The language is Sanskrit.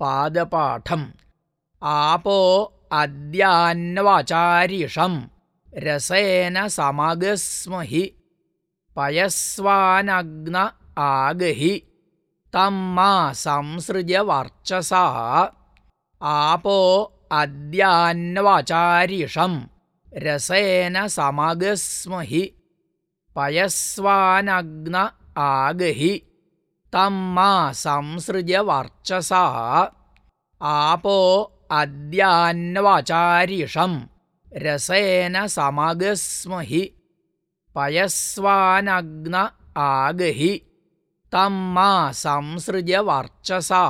पादपाठम्। आपो अद्यान्वाचारिषं रसेन समगस्महि। पयस्वानग्न आगहि। तं मा संसृज वर्चसा। आपो अद्यान्वाचारिषं रसेन समगस्महि। पयस्वानग्न आगहि तं मा संसृज वर्चसा आपो अद्यान्वाचारिषं रसेन समगस्महि पयस्वानग्न आगहि तं मा संसृज वर्चसा